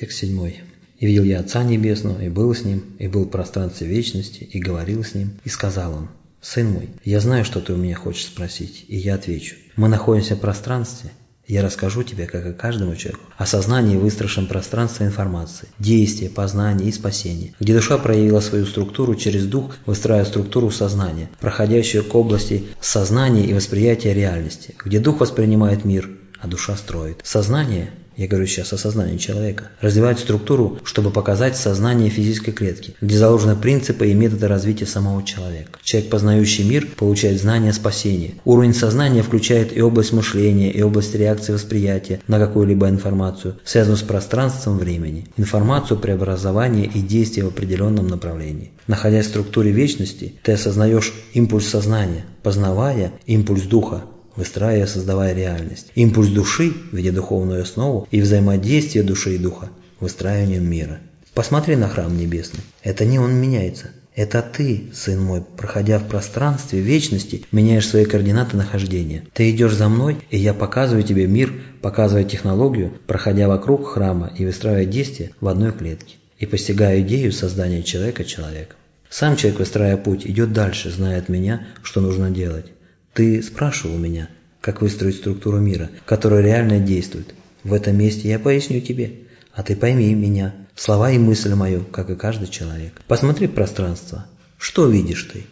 Текст седьмой. «И видел я Отца Небесного, и был с Ним, и был в пространстве вечности, и говорил с Ним, и сказал Он, «Сын мой, я знаю, что ты у меня хочешь спросить, и я отвечу. Мы находимся в пространстве, я расскажу тебе, как и каждому человеку, о сознании выстроенном пространства информации, действия, познания и спасения, где душа проявила свою структуру через дух, выстраивая структуру сознания, проходящую к области сознания и восприятия реальности, где дух воспринимает мир, а душа строит. Сознание я говорю сейчас о сознании человека, развивает структуру, чтобы показать сознание физической клетки, где заложены принципы и методы развития самого человека. Человек, познающий мир, получает знание спасения. Уровень сознания включает и область мышления, и область реакции восприятия на какую-либо информацию, связанную с пространством времени, информацию, преобразования и действия в определенном направлении. Находясь в структуре вечности, ты осознаешь импульс сознания, познавая импульс духа, выстраивая, создавая реальность. Импульс души, в духовную основу, и взаимодействие души и духа, выстраиванием мира. Посмотри на храм небесный. Это не он меняется. Это ты, сын мой, проходя в пространстве вечности, меняешь свои координаты нахождения. Ты идешь за мной, и я показываю тебе мир, показывая технологию, проходя вокруг храма и выстраивая действия в одной клетке. И постигая идею создания человека человеком. Сам человек, выстраивая путь, идет дальше, зная от меня, что нужно делать. Ты спрашивал меня, как выстроить структуру мира, которая реально действует. В этом месте я поясню тебе, а ты пойми меня, слова и мысль мою, как и каждый человек. Посмотри пространство. Что видишь ты?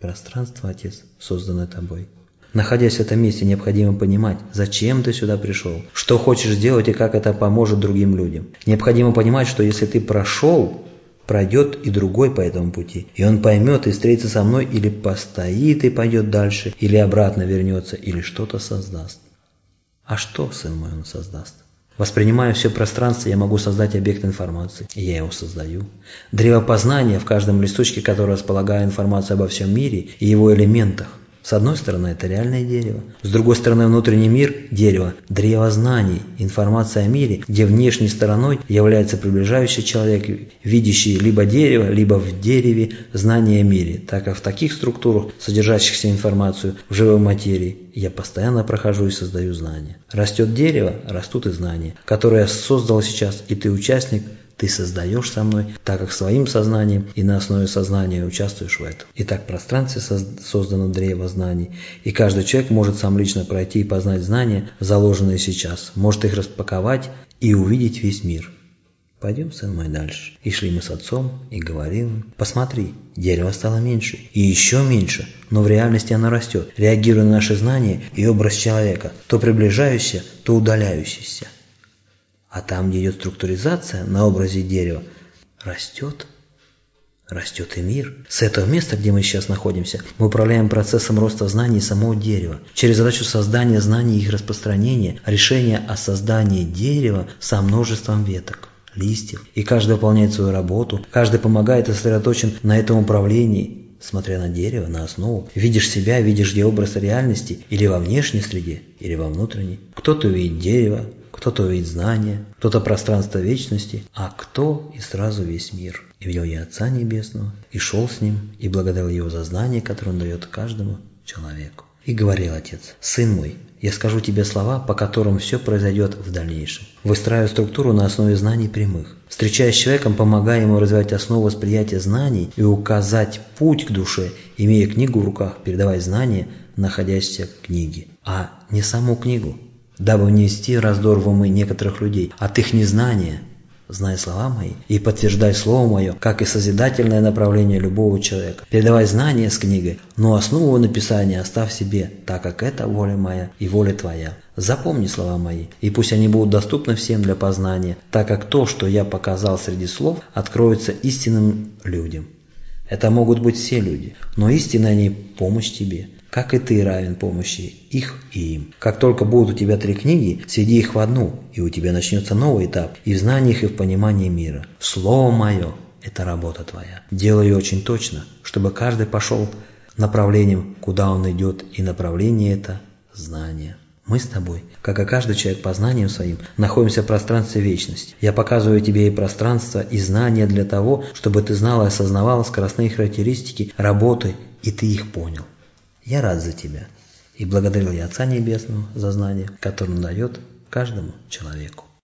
Пространство, Отец, созданное тобой. Находясь в этом месте, необходимо понимать, зачем ты сюда пришел, что хочешь сделать и как это поможет другим людям. Необходимо понимать, что если ты прошел пройдет и другой по этому пути. И он поймет и встретится со мной или постоит и пойдет дальше, или обратно вернется, или что-то создаст. А что, сын мой, он создаст? Воспринимая все пространство, я могу создать объект информации, и я его создаю. Древо познания в каждом листочке, который располагает информацию обо всем мире и его элементах, с одной стороны, это реальное дерево. С другой стороны, внутренний мир – дерево, древо знаний, информация о мире, где внешней стороной является приближающий человек, видящий либо дерево, либо в дереве знания о мире, так как в таких структурах, содержащихся информацию в живой материи, я постоянно прохожу и создаю знания. Растет дерево, растут и знания, которые я создал сейчас, и ты участник – ты создаешь со мной, так как своим сознанием и на основе сознания участвуешь в этом. Итак, в пространстве создано древо знаний, и каждый человек может сам лично пройти и познать знания, заложенные сейчас, может их распаковать и увидеть весь мир. Пойдем, сын мой, дальше. И шли мы с отцом, и говорим, посмотри, дерево стало меньше, и еще меньше, но в реальности оно растет, реагируя на наши знания и образ человека, то приближающийся, то удаляющийся. А там, где идет структуризация на образе дерева, растет, растет и мир. С этого места, где мы сейчас находимся, мы управляем процессом роста знаний самого дерева. Через задачу создания знаний и их распространения, решение о создании дерева со множеством веток листьев. И каждый выполняет свою работу, каждый помогает и сосредоточен на этом управлении, смотря на дерево, на основу. Видишь себя, видишь где образ реальности, или во внешней среде, или во внутренней. Кто-то видит дерево, кто-то увидит знание, кто-то пространство вечности, а кто и сразу весь мир. И видел я Отца Небесного, и шел с Ним, и благодарил Его за знание, которое Он дает каждому человеку. И говорил Отец, «Сын мой, я скажу тебе слова, по которым все произойдет в дальнейшем. Выстраиваю структуру на основе знаний прямых. Встречаясь с человеком, помогая ему развивать основу восприятия знаний и указать путь к душе, имея книгу в руках, передавать знания, находящиеся в книге, а не саму книгу дабы внести раздор в умы некоторых людей от их незнания, знай слова мои и подтверждай слово мое, как и созидательное направление любого человека. Передавай знания с книгой, но основу написания оставь себе, так как это воля моя и воля твоя. Запомни слова мои, и пусть они будут доступны всем для познания, так как то, что я показал среди слов, откроется истинным людям. Это могут быть все люди, но истинно они помощь тебе как и ты равен помощи их и им. Как только будут у тебя три книги, сведи их в одну, и у тебя начнется новый этап и в знаниях, и в понимании мира. Слово мое – это работа твоя. Делай ее очень точно, чтобы каждый пошел направлением, куда он идет, и направление это – знание. Мы с тобой, как и каждый человек по знаниям своим, находимся в пространстве вечности. Я показываю тебе и пространство, и знания для того, чтобы ты знал и осознавал скоростные характеристики работы, и ты их понял. Я рад за тебя и благодарил я Отца Небесного за знание, которое он дает каждому человеку.